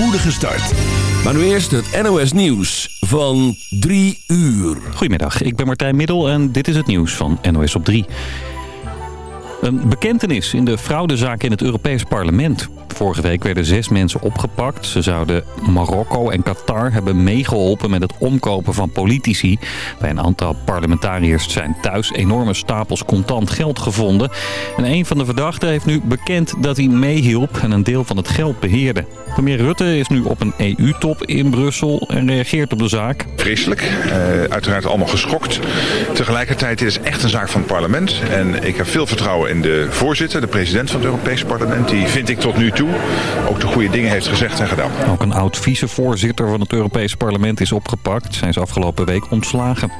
spoedige start. Maar nu eerst het NOS Nieuws van 3 uur. Goedemiddag, ik ben Martijn Middel en dit is het nieuws van NOS op 3. Een bekentenis in de fraudezaak in het Europees Parlement. Vorige week werden zes mensen opgepakt. Ze zouden Marokko en Qatar hebben meegeholpen met het omkopen van politici. Bij een aantal parlementariërs zijn thuis enorme stapels contant geld gevonden. En een van de verdachten heeft nu bekend dat hij meehielp en een deel van het geld beheerde. Premier Rutte is nu op een EU-top in Brussel en reageert op de zaak. Vreselijk. Uh, uiteraard allemaal geschokt. Tegelijkertijd is echt een zaak van het parlement. En ik heb veel vertrouwen in de voorzitter, de president van het Europese parlement. Die vind ik tot nu toe ook de goede dingen heeft gezegd en gedaan. Ook een oud vicevoorzitter van het Europese parlement is opgepakt. Zijn ze afgelopen week ontslagen.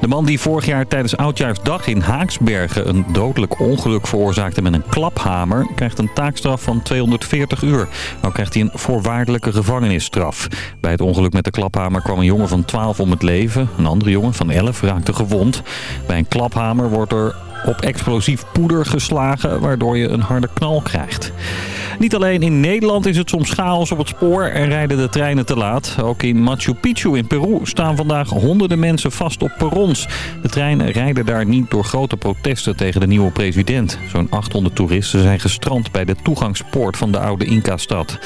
De man die vorig jaar tijdens Oudjaarsdag in Haaksbergen een dodelijk ongeluk veroorzaakte met een klaphamer, krijgt een taakstraf van 240 uur. Nou krijgt hij een voorwaardelijke gevangenisstraf. Bij het ongeluk met de klaphamer kwam een jongen van 12 om het leven. Een andere jongen van 11 raakte gewond. Bij een klaphamer wordt er op explosief poeder geslagen, waardoor je een harde knal krijgt. Niet alleen in Nederland is het soms chaos op het spoor en rijden de treinen te laat. Ook in Machu Picchu in Peru staan vandaag honderden mensen vast op perrons. De treinen rijden daar niet door grote protesten tegen de nieuwe president. Zo'n 800 toeristen zijn gestrand bij de toegangspoort van de oude Inca-stad.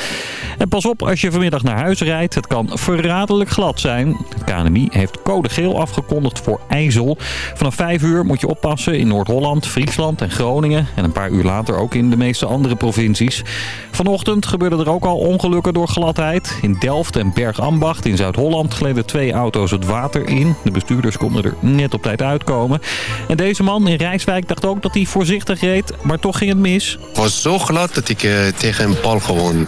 En pas op als je vanmiddag naar huis rijdt. Het kan verraderlijk glad zijn. Het KNMI heeft code geel afgekondigd voor IJssel. Vanaf 5 uur moet je oppassen in Noord-Holland, Friesland en Groningen. En een paar uur later ook in de meeste andere provincies. Vanochtend gebeurden er ook al ongelukken door gladheid. In Delft en Bergambacht in Zuid-Holland gleden twee auto's het water in. De bestuurders konden er net op tijd uitkomen. En deze man in Rijswijk dacht ook dat hij voorzichtig reed, maar toch ging het mis. Het was zo glad dat ik uh, tegen een pal gewoon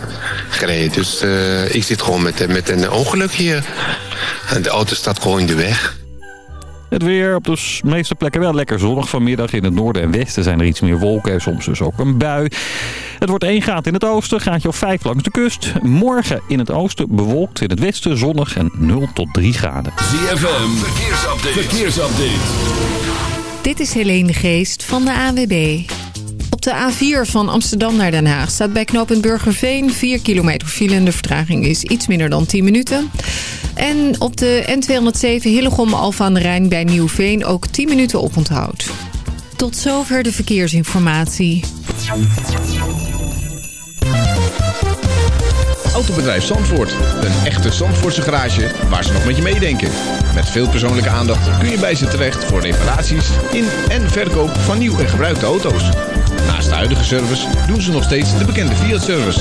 reed. Dus uh, ik zit gewoon met, met een ongeluk hier. En de auto staat gewoon in de weg. Het weer op de meeste plekken wel lekker zonnig vanmiddag. In het noorden en westen zijn er iets meer wolken en soms dus ook een bui. Het wordt 1 graad in het oosten, graadje of 5 langs de kust. Morgen in het oosten bewolkt, in het westen zonnig en 0 tot 3 graden. ZFM, verkeersupdate. verkeersupdate. Dit is Helene Geest van de AWB. Op de A4 van Amsterdam naar Den Haag staat bij knooppunt Burgerveen 4 kilometer file en de vertraging is iets minder dan 10 minuten. En op de N207 Hillegom Alfa aan de Rijn bij Nieuwveen ook 10 minuten oponthoud. Tot zover de verkeersinformatie. Autobedrijf Zandvoort. Een echte Zandvoortse garage waar ze nog met je meedenken. Met veel persoonlijke aandacht kun je bij ze terecht voor reparaties in en verkoop van nieuw en gebruikte auto's. Naast de huidige service doen ze nog steeds de bekende Fiat-service.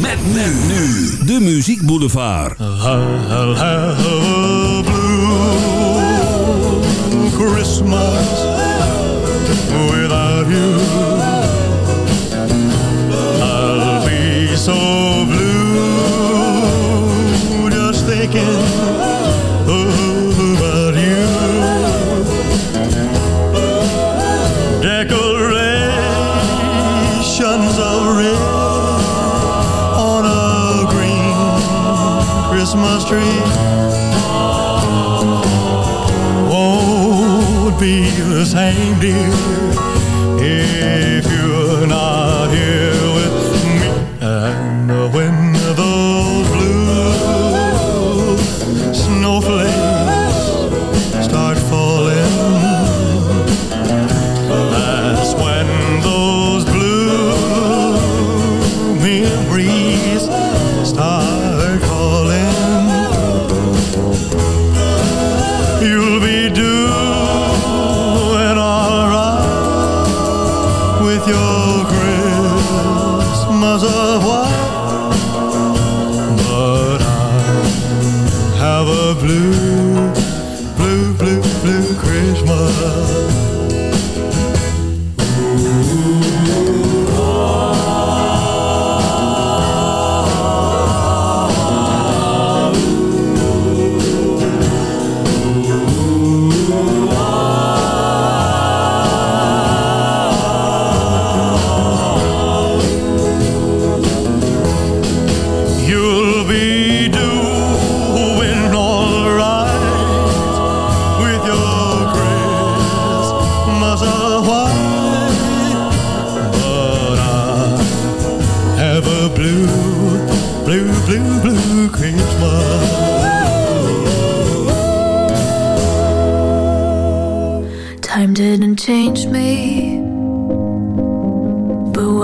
Met men nu. De Muziek Boulevard. I'll have a blue Christmas without you. I'll be so tree. Won't be the same, dear,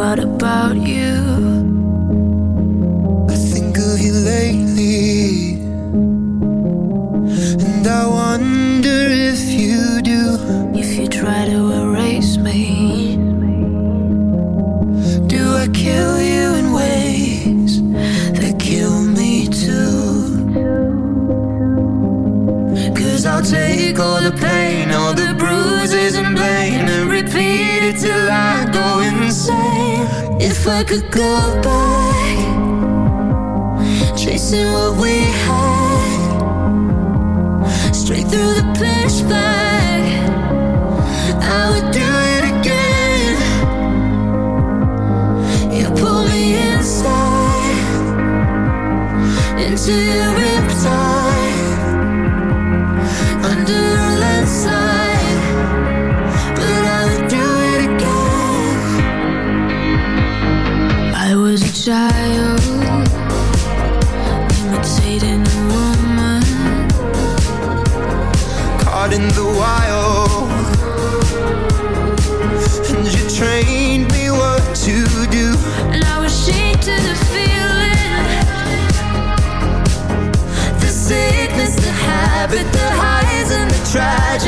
thought about you. I could go back Chasing what we had. Straight through the pitch black. I would do it again. You pull me inside. Into your tragic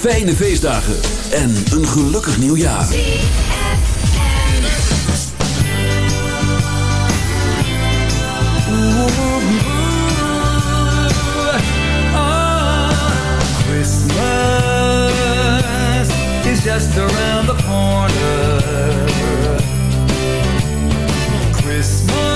fijne feestdagen en een gelukkig nieuwjaar. Christmas is just around the corner. Christmas.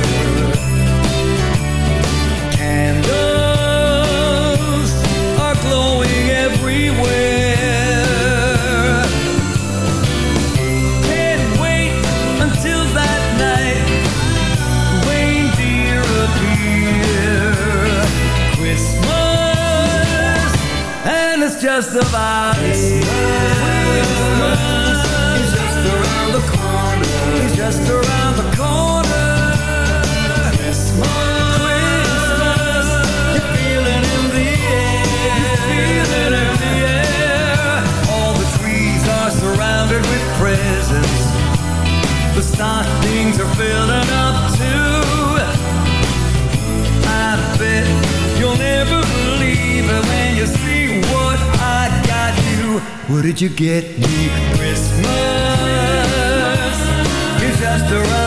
just about Christmas. Is just around the corner. It's just around the corner. Christmas. presents. The stockings are filling up too. I bet you'll never believe it when you see. What did you get me? Christmas is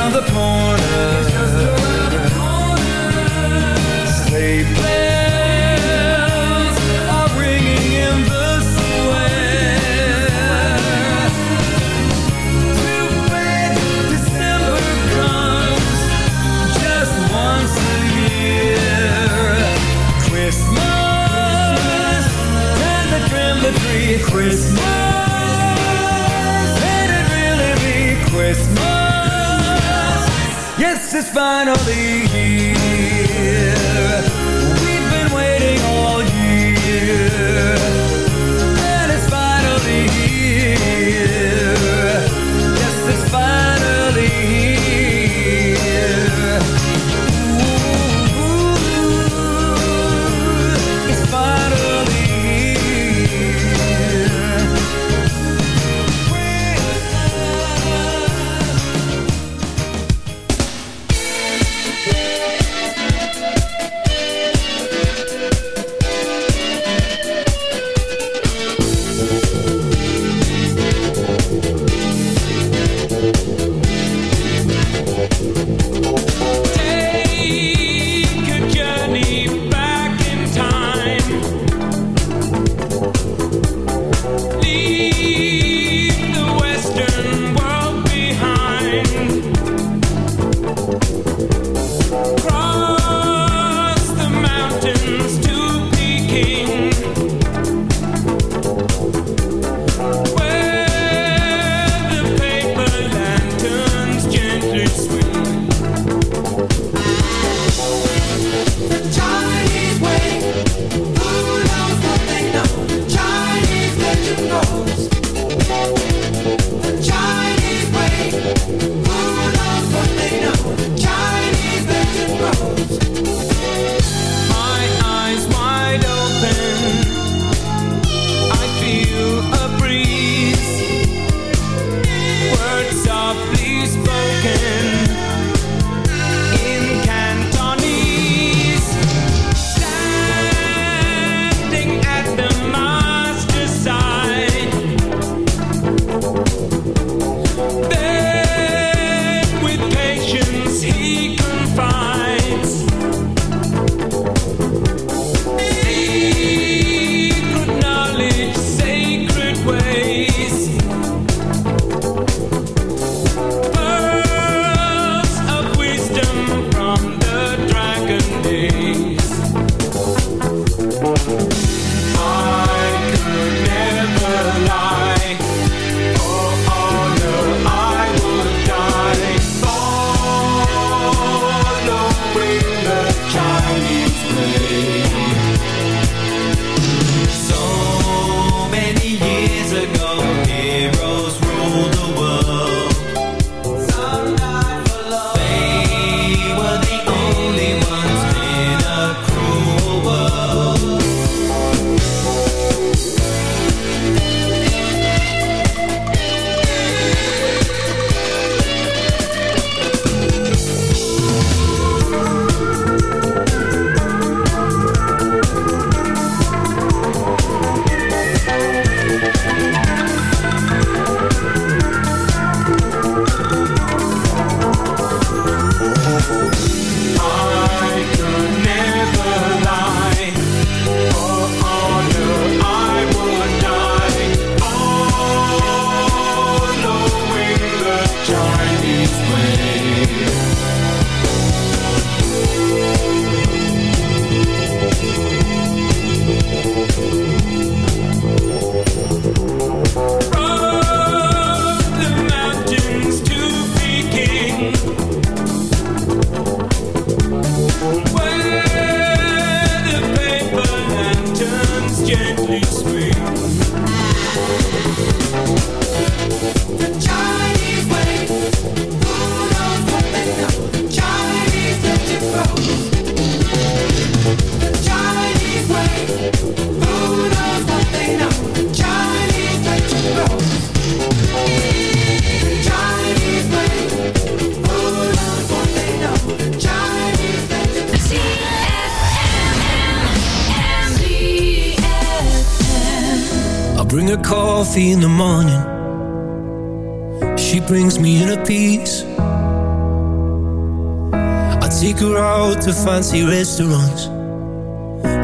fancy restaurants.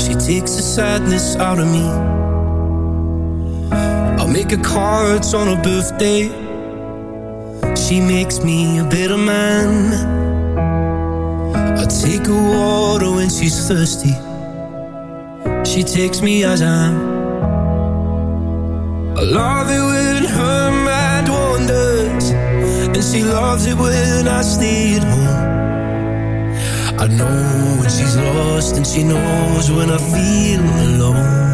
She takes the sadness out of me. I'll make her cards on her birthday. She makes me a better man. I take her water when she's thirsty. She takes me as I am. I love it when her mind wanders, and she loves it when I stay at home know when she's lost and she knows when I feel alone.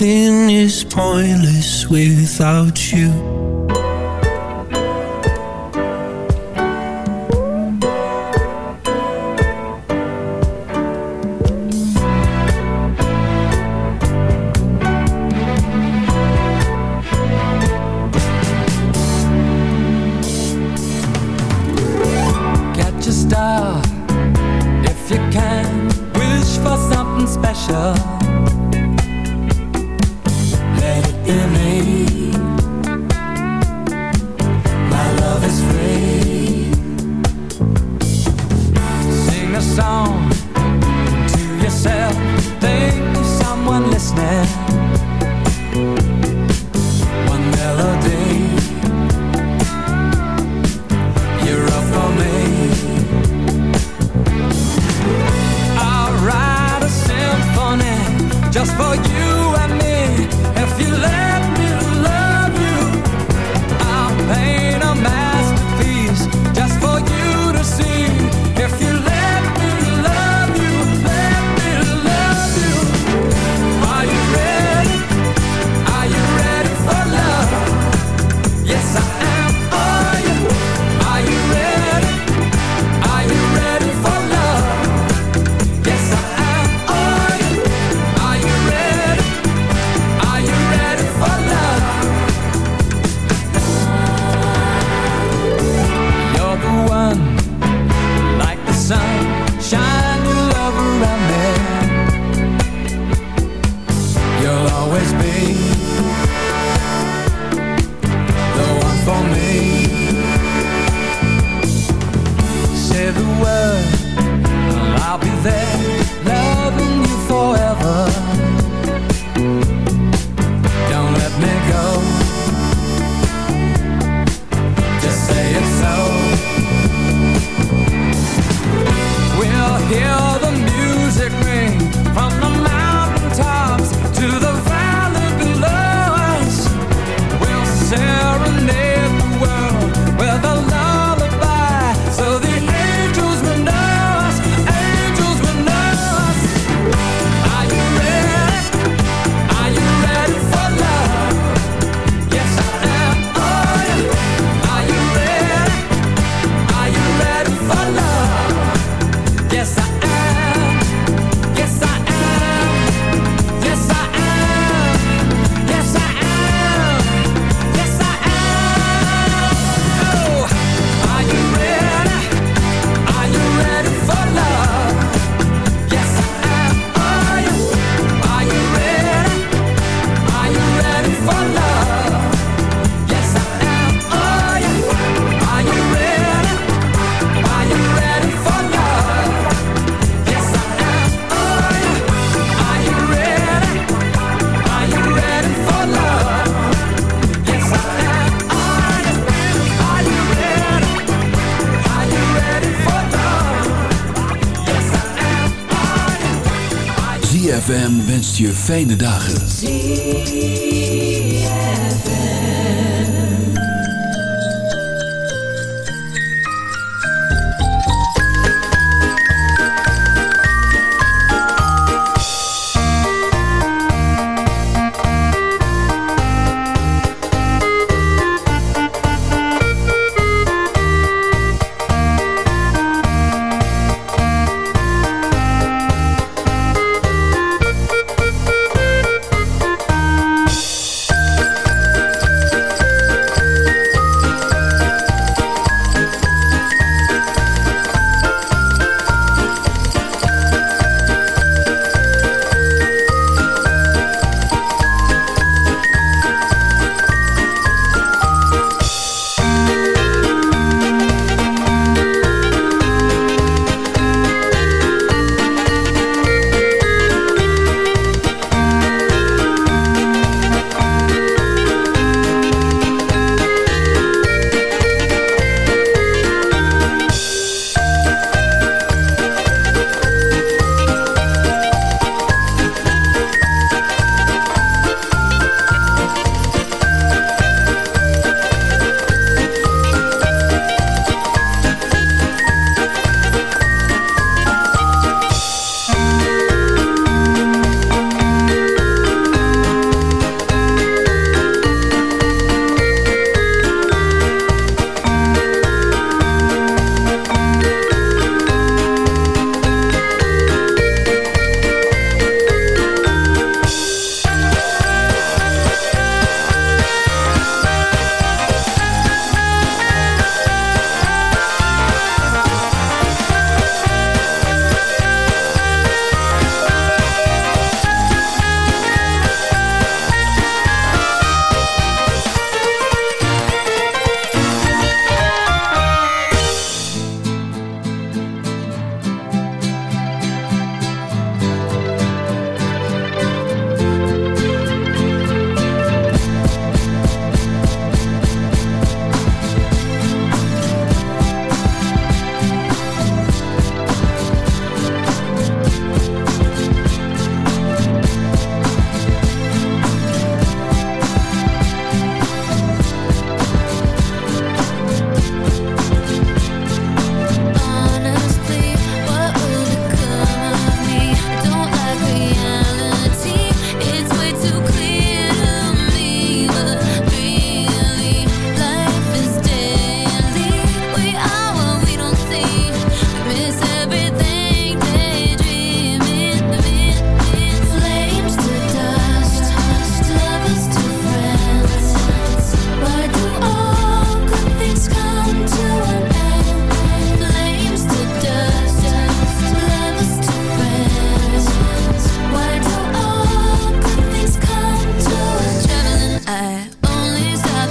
Nothing is pointless without you. ZFM wenst je fijne dagen.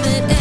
that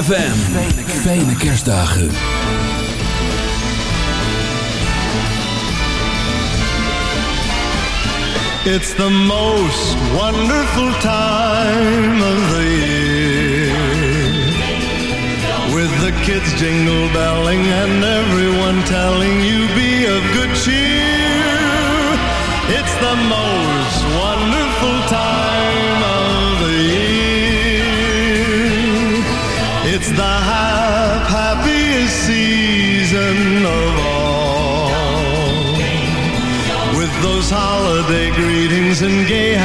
ZFM. Fijne kerstdagen. It's the most wonderful time of the year. With the kids jingle belling and everyone telling you be of good cheer. It's the most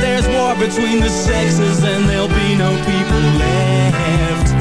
there's war between the sexes, then there'll be no people left.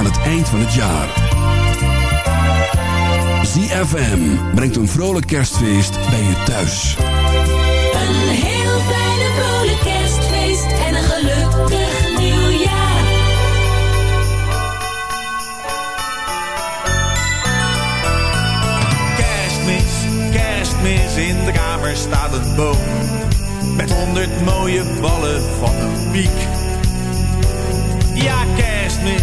Aan het eind van het jaar. ZFM brengt een vrolijk kerstfeest bij je thuis. Een heel fijne vrolijk kerstfeest. En een gelukkig nieuwjaar. Kerstmis, kerstmis, in de kamer staat een boom. Met honderd mooie ballen van een piek. Ja, kerstmis,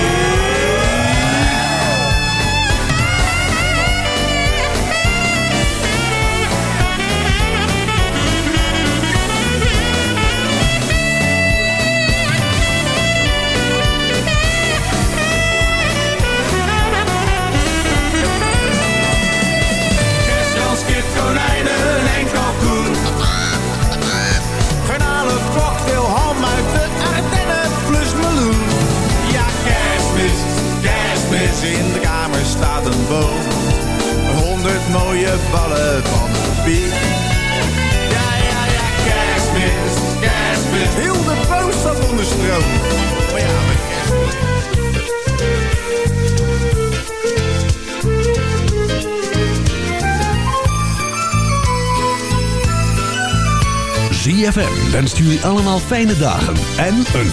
Boom. Honderd mooie ballen van piek. Ja, ja, ja, kerstmis, kerstmis, heel de boom staat onder stroom. Maar ja, met kerstmis... ZFM wenst jullie allemaal fijne dagen en een voor